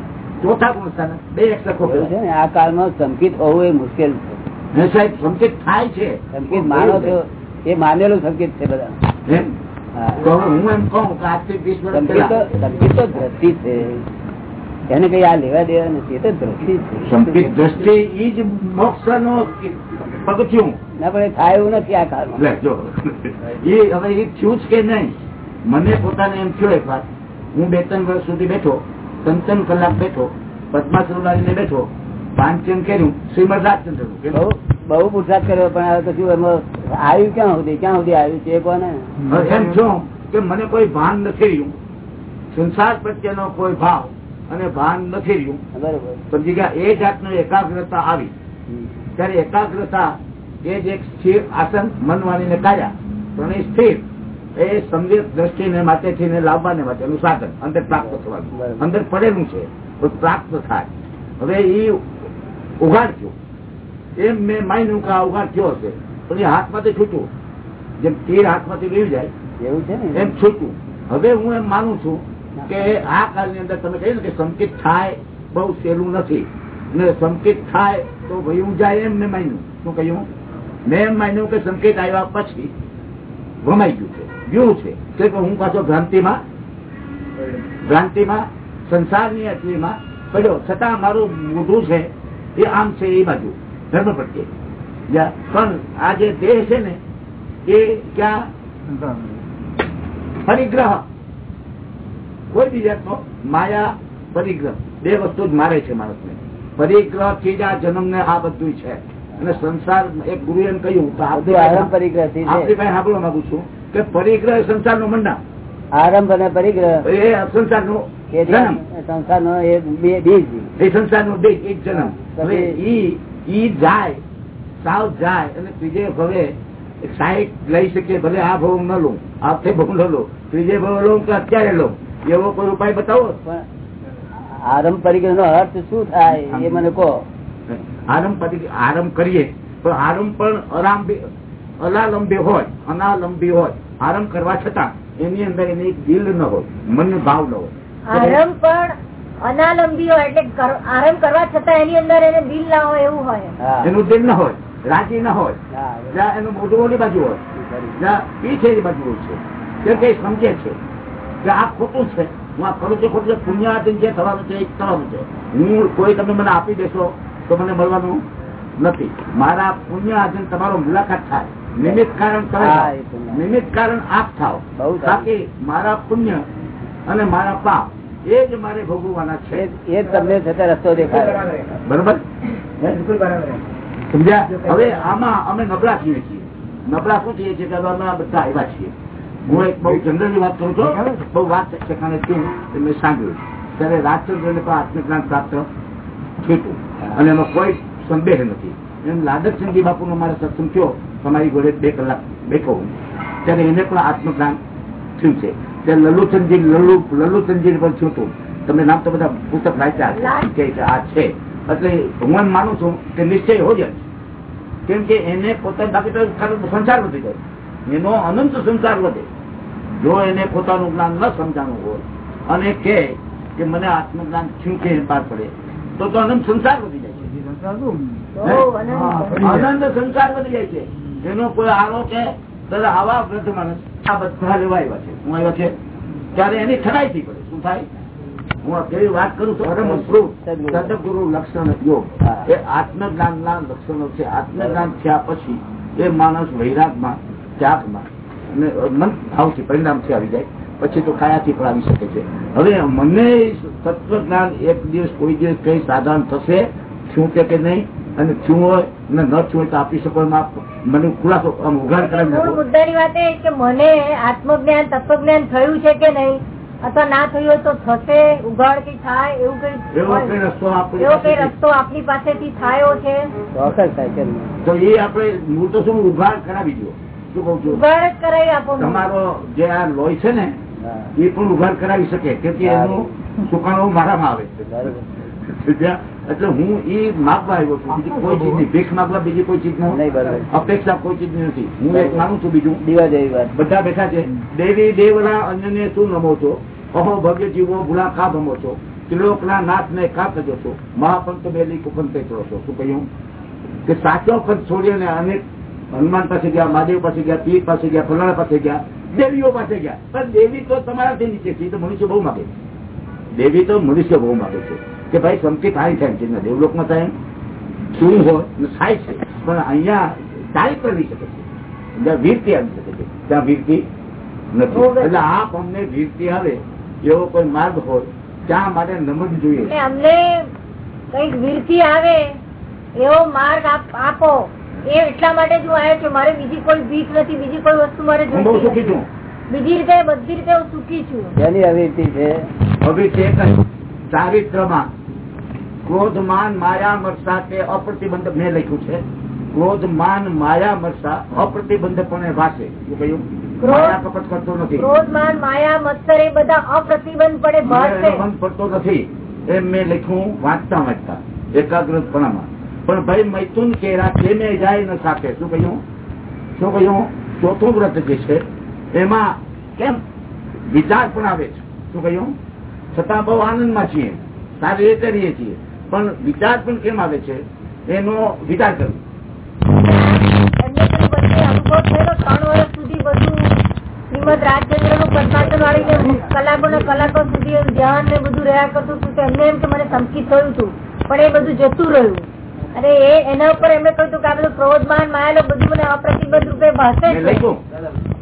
આ કાળમાં સંકિત હોવું એ મુશ્કેલ છે. ને થાય છે. સંકેત માનો તો એ માનેલું સંકેત છે બધા. સંકેત તો દ્રષ્ટિ છે. એને કઈ આ લેવા દેવા નથી. એ તો દ્રષ્ટિ છે. દ્રષ્ટિ ઈ જ મોક્ષ નો પગથિયું. ના પણ એ થાય એવું નથી આ કાળમાં. લે એ હવે એ થયું જ કે નહીં? મને પોતાને એમ થયો એક વાત. હું બે ત્રણ વર્ષ સુધી બેઠો. ત્રણ કલાક બેઠો પદ્માસન લાવીને બેઠો પાંચન કર્યું શ્રીમદ રાજચંદ્ર બહુ પુરસાદ કર્યો પણ હવે તો એમાં આવ્યું ક્યાં સુધી ક્યાં સુધી આવ્યું છે કોને? એમ છું કે મને કોઈ ભાન નથી રહ્યું. સંસાર પ્રત્યેનો કોઈ ભાવ અને ભાન નથી રહ્યું. બરોબર. સમજી ગયા એ જાતનો એકાગ્રતા આવી. ત્યારે એકાગ્રતા એ જ એક સ્થિર આસન મન વાણીને કાયા પણ એ સ્થિર. એ સંવેદ દ્રષ્ટિને માટેથી ને લાવવાને માટેનું સાધન અંદર પ્રાપ્ત થવાનું. અંદર પડેલું છે તો પ્રાપ્ત થાય. હવે એ ઉઘાડ થયો. એમ મેં માન્યું કે આ ઉઘાડ થયો હશે પણ એ હાથમાંથી છૂટું જેમ તીર હાથમાંથી વહી જાય એવું છે ને? એમ છૂટું હવે હું એમ માનું છું કે આ કાળની અંદર તમે કહ્યું ને કે સંકેત થાય બહુ સહેલું નથી. ને સંકેત થાય તો વયું જાય એમ મેં માન્યું. શું કહ્યું? મેં એમ માન્યું કે સંકેત આવ્યા પછી ભમાઈ ગયું છે. ગયું છે. કે હું પાછો ભ્રાંતિમાં ભ્રાંતિમાં સંસારની અટલીમાં પડ્યો. છતાં મારું મોઢું છે એ આમ છે એ બાજુ. ધર્મ પ્રત્યે. પણ આ જે દેહ છે ને એ ક્યાં? પરિગ્રહ. કોઈ બી જાતનો માયા પરિગ્રહ. બે વસ્તુ જ મારે છે માણસને. પરિગ્રહથી જ આ જન્મ ને આ બધું છે. અને સંસાર એક ગુરુ એમ કહ્યું આપણી પાસે સાંભળવા માંગુ છું. પરિગ્રહ સંસારનું મંડા આરંભ અને પરિગ્રહ એ સંસારનું જન્મ. સંસાર નો એ બીજ. એ સંસારનું બીજ એક જન્મ. હવે ઈ ઈ જાય સાવ જાય અને ત્રીજે ભવે સાહેબ લઈ શકીએ ભલે આ ભાવ ન લઉં આ તે ભાવ ન લઉં ત્રીજે ભાવ લઉં કે અત્યારે લઉં એવો કોઈ ઉપાય બતાવો? આરંભ પરિગ્રહ નો અર્થ શું થાય એ મને કહો. આરંભ આરંભ કરીએ તો આરંભ પણ અરાંભી અલાલંબી હોય અનાલંબી હોય આરંભ કરવા છતાં એની અંદર એની દિલ ન હોય મન ભાવ ન હોય. આરંભ પણ અનાલંબી હોય એટલે આરંભ કરવા છતાં એની અંદર એને દિલ ના હોય એવું હોય. એનું દિલ ન હોય રાજી ના હોય જ્યાં એનું મોઢું ઓલી બાજુ હોય જ્યાં પીછે બાજુ હોય છે. કે સમજે છે કે આ ખોટું છે. હું આ કરું છું ખોટું છે પુણ્યાધીન જે થવાનું છે એ થવાનું છે. હું કોઈ તમે મને આપી દેશો તો મને મળવાનું નથી. મારા પુણ્યાધીન તમારો મુલાકાત થાય. નિમિત્ત કારણ. નિમિત્ત કારણ આપ થાવ બાકી મારા પુણ્ય અને મારા પાપ એ જ મારે ભોગવવાના છે. એ તમને છતાં રસ્તો દેખાય. બરોબર સમજ્યા? હવે આમાં અમે નબળા છીએ છીએ. નબળા શું છીએ છીએ? કે અમે બધા આવ્યા છીએ. હું એક બહુ જનરલી વાત કરું છું. બહુ વાત ઠેકાણે થયું એ મેં સાંભળ્યું. ત્યારે રાજચંદ્ર ને પણ આત્મજ્ઞાન પ્રાપ્ત થયું. અને એમાં કોઈ સંદેહ નથી. એમ લાદકચંદજી બાપુ નો મારે સત્સંગ થયો તમારી ઘોડે બે કલાક બેઠો ત્યારે એને પણ આત્મજ્ઞાન થયું છે. ત્યારે લલ્લુ લલ્લુચંદજી પણ થયું હતું. તમે નામ તો બધા પુસ્તક વાંચ્યા કે આ છે. એટલે હું માનું છું કે નિશ્ચય હોય જ કેમ કે એને પોતાની બાકી તો સંસાર વધી જાય એનો અનંત સંસાર વધે. જો એને પોતાનું જ્ઞાન ન સમજાણું હોય અને કે કે મને આત્મજ્ઞાન થયું કે પાર પડે તો તો અનંત સંસાર વધી જાય. છે. આનંદ. સંસાર બદલી જાય છે. એનો કોઈ આરો છે આવા વૃદ્ધ માણસ આ બધા લેવા આવ્યા છે. હું આવ્યા છે. ત્યારે એની ઠરાઈ થી પડે શું થાય? હું અત્યારે વાત કરું છું સદગુરુ લક્ષણ યોગ. એ આત્મજ્ઞાન ના લક્ષણો છે. આત્મજ્ઞાન થયા પછી એ માણસ વૈરાગમાં, ત્યાગમાં અને મન ભાવથી પરિણામથી આવી જાય. પછી તો કાયાથી પણ આવી શકે છે. હવે મને તત્વજ્ઞાન એક દિવસ કોઈ દિવસ કઈ સાધન થશે? શું કે નહીં? અને થયું હોય ને ન થયું તો આપી શકો મને ખુલાસો ઉઘાડ કરે મુદ્દા ની વાત એ કે મને આત્મજ્ઞાન તત્વજ્ઞાન થયું છે કે નહીં? અથવા ના થયું હોય તો થશે ઉઘાડથી થાય એવું કઈ એવો કઈ રસ્તો એવો કઈ રસ્તો આપની પાસેથી થાયો છે? તો એ આપણે હું તો શું ઉઘાડ કરાવી દો. શું કઉ છું? ઉઘાડ જ કરાવી આપો. તમારો જે આ લોહી છે ને એ પણ ઉઘાડ કરાવી શકે કે કે એનું સુકાણું મારામાં આવે? એટલે હું એ માગવા આવ્યો છું. બીજી કોઈ ચીજ નહીં ભીખ માગવા બીજી કોઈ ચીજ નહીં, અપેક્ષા કોઈ ચીજ નથી. હું એક માનું છું બીજું. દીવા જેવી વાત. બધા બેઠા છે. દેવી દેવના અન્યને શું નમો છો? અહો ભવ્ય જીવો ભૂલા કા ભમો છો? ત્રિલોકના નાથ ને કા તજો છો? મહાપંત બેલી કુપંતે છો? શું કહ્યું? કે સાચો પદ છોડીને અનેક હનુમાન પાસે ગયા મહાદેવ પાસે ગયા પીર પાસે ગયા ફલાણા પાસે ગયા દેવીઓ પાસે ગયા. પણ દેવી તો તમારાથી નીચે છે. તો મનુષ્ય બહુ માગે દેવી તો મનુષ્ય બહુ માગે છે. કે ભાઈ સંકેત આવી થાય છે દેવલોકમાં થાય શું હોય થાય છે. પણ અહીંયા ચાલી રહી શકે છે. જ્યાં વીરતી આવી શકે છે. ત્યાં વીરતી નથી. એટલે આપ અમને વીરતી આવે એવો કોઈ માર્ગ હોય ત્યાં માટે નમન જોઈએ. અમને કંઈક વીરતી આવે એવો માર્ગ આપો એ એટલા માટે જ હું આવ્યો છું મારે બીજી કોઈ ભીખ નથી બીજી કોઈ વસ્તુ મારે જોઈતી સુખી નથી. છું બીજી રીતે બધી રીતે હું સુખી છું. એની અવિરતિ છે? હવે તે કઈ ચારિત્રમાં ક્રોધ માન માયા મરસા તે અપ્રતિબંધ મેં લખ્યું છે. ક્રોધ માન માયા મરસા અપ્રતિબંધપણે વાસે. શું કહ્યું? માયા કપટ કરતો નથી. ક્રોધ માન માયા મત્સર એ બધા અપ્રતિબંધ પડે મને ભાળશે એનો બંધ પડતો નથી. એમ મેં લખ્યું વાંચતા વાંચતા એકાગ્રપણામાં. પણ ભાઈ મૈથુન કેરા તે જાય ન સાથે શું કહ્યું? શું કહ્યું? ચોથું વ્રત જે છે એમાં કેમ વિચાર પણ આવે છે. શું કહ્યું? છતાં બહુ આનંદમાં છીએ. સારી રીતે રહીએ છીએ. પણ વિચાર પણ કેમ આવે છે? એનો વિચાર કરવો એમને કલાકો સુધી ધ્યાન ને બધું રહ્યા કરતું હતું એમને એમ કે મને સંકિત થયું હતું પણ એ બધું જતું રહ્યું. અને એ એના ઉપર એમણે કહ્યું હતું કે આ બધું ક્રોધમાન માયેલો બધું મને અપ્રતિબંધ રૂપે ભાષે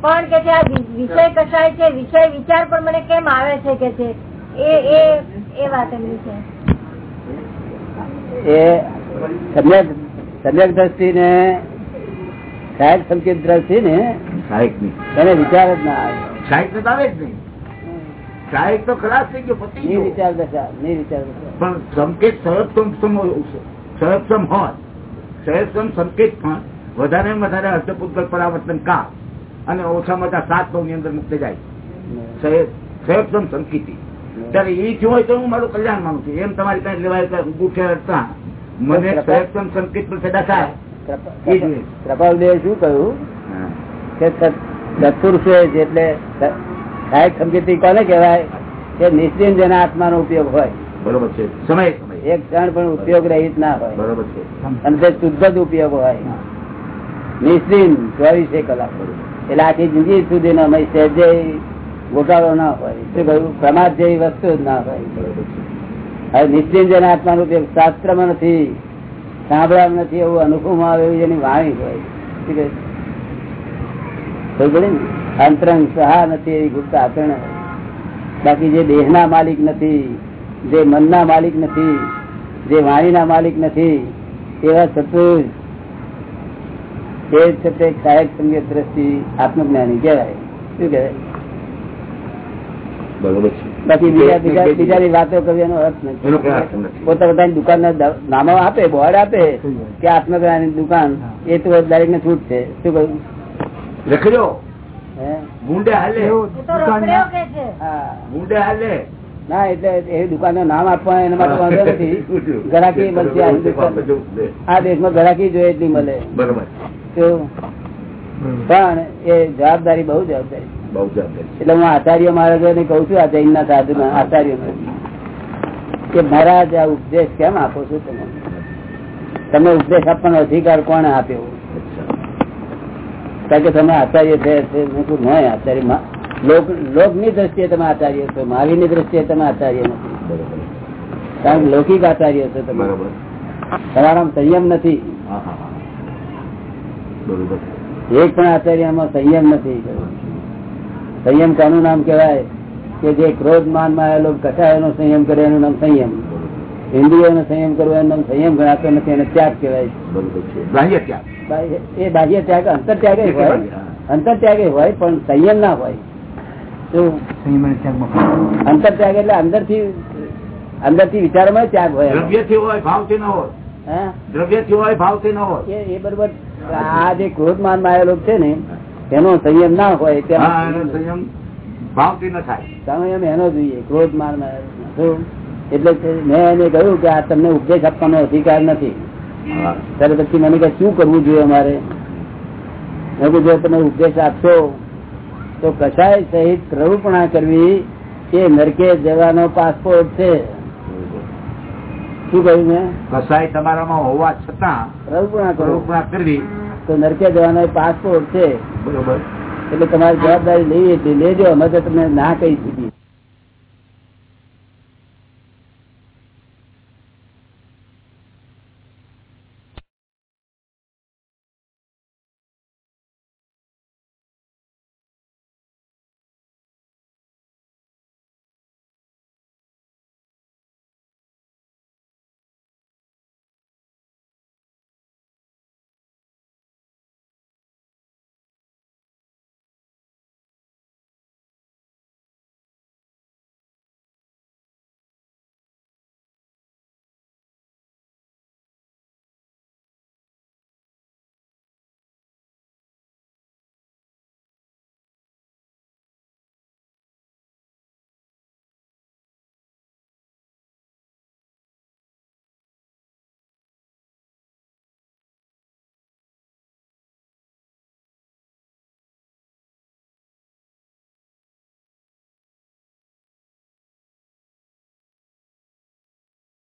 પણ કે છે આ વિષય કસાય છે? વિષય વિચાર પણ મને કેમ આવે છે કે છે? એ એ એ વાત એમની છે. એ સમ્યક સમ્યક દ્રષ્ટિ ને સાહેબ સંકેત દ્રષ્ટિ ને એને વિચાર જ ના આવે. સાહેબ તો આવે જ નહીં. સાહેબ તો ખલાસ થઈ ગયો પતી વિચાર દશા ની વિચાર પણ સંકેત પણ વધારે વધારે અર્થપુદ્ગલ પરાવર્તન કા? અને ઓછામાં ઓછા સાત નવની અંદર મુક્ત જાય. સહજસમ સંકેતી. ત્યારે એ થયું હોય તો હું મારું કલ્યાણ માનું છું. એમ તમારી કઈ લેવાય ગુઠે હતા મને સહજસમ સંકેત પર એ કૃપાલદેવ શું કહ્યું? કે સત- એટલે સહાયક સંકેતી કોને કહેવાય? કે નિશ્ચિંત જેના આત્માનો ઉપયોગ હોય. બરોબર છે. સમય સમય. એક ક્ષણ પણ ઉપયોગ રહિત ના હોય. બરોબર છે. અને તે શુદ્ધ જ ઉપયોગ હોય. નિશ્ચિંત ચોવીસે કલાક. એટલે આખી જિંદગી સુધી નો સહેજે ગોટાળો ના હોય. શું કહ્યું પ્રમાદ જેવી વસ્તુ ના હોય. હવે નિશ્ચિત જેના આત્માનો ઉપયોગ શાસ્ત્રમાં નથી સાંભળવા નથી એવું અનુભવમાં આવે એની વાણી હોય. શું કહે? અંતરંગ સહા નથી એવી ગુપ્ત આચરણ. બાકી જે દેહના માલિક નથી, જે મનના માલિક નથી, જે વાણીના માલિક નથી, એવા સતુજ એ છે તે કાયક સંગીત દ્રષ્ટિ આત્મજ્ઞાની કહેવાય. શું કહેવાય? બરોબર છે. બાકી બીજા બીજા બીજાની વાતો કરવી એનો અર્થ નથી. એનો કઈ અર્થ નથી. પોતા પોતાની દુકાન નામો આપે બોર્ડ આપે કે આત્મગ્રાની દુકાન એ તો દરેક ને છૂટ છે. શું કહ્યું? હાલે? ના એટલે એ દુકાનનું નામ આપવા એના માટે વાંધો નથી. ગરાકી બનશે આ દુકાન. આ દેશમાં ગરાકી જોઈએ એટલી મળે. બરોબર. તો પણ એ જવાબદારી બહુ જવાબદારી બહુ જવાબદારી એટલે હું આચાર્ય મહારાજોને કઉ છું આ જૈન ના સાધુ આચાર્ય કે મહારાજ આ ઉપદેશ કેમ આપો છો તમે? તમે ઉપદેશ આપવાનો અધિકાર કોને આપ્યો? કારણ કે તમે આચાર્ય થયા આચાર્ય લોકની દ્રષ્ટિએ તમે આચાર્ય છો મહાવીરની દ્રષ્ટિએ તમે આચાર્ય નથી. કારણ કે લૌકિક આચાર્ય છો તમે. તમારા તમારામાં સંયમ નથી. એક પણ આચાર્યમાં સંયમ નથી. સંયમ કોનું નામ કહેવાય? કે જે ક્રોધ માનમાં આવેલો કસાયનો સંયમ કરે એનું નામ સંયમ. ઇન્દ્રિયોનો સંયમ કરવો એનો સંયમ ગણાતો નથી એને ત્યાગ કહેવાય. બરોબર છે. બાહ્ય ત્યાગ. બાહ્ય- એ બાહ્ય ત્યાગ અંતર ત્યાગ હોય. અંતર ત્યાગ હોય પણ સંયમ ના હોય. અંતર ત્યાગ એટલે અંદરથી અંદરથી વિચારોમાં ત્યાગ હોય. દ્રવ્યથી હોય ભાવથી ન હોય. હા? દ્રવ્યથી હોય ભાવથી ન હોય. એ એ બરોબર. આ જે ક્રોધ માનમાં આવેલો છે ને એનો સંયમ ના હોય સંયમ ભાવ ન થાય. સંયમ એનો જોઈએ ક્રોધ માનમાં આવેલો. શું? એટલે મેં એને કહ્યું કે આ તમને ઉપદેશ આપવાનો અધિકાર નથી. ત્યારે પછી મને કે શું કરવું જોઈએ અમારે? મેં જો તમે ઉપદેશ આપશો તો કસાય સહિત પ્રવૃપણા કરવી એ નરકે જવાનો પાસપોર્ટ છે. શું કહ્યું મેં? કસાય તમારામાં હોવા છતાં પ્રવૃપણા કરો કરવી તો નરકે જવાનો પાસપોર્ટ છે. બરોબર. એટલે તમારી જવાબદારી લઈએ છીએ લેજો અમે તો તમને ના કહી દીધી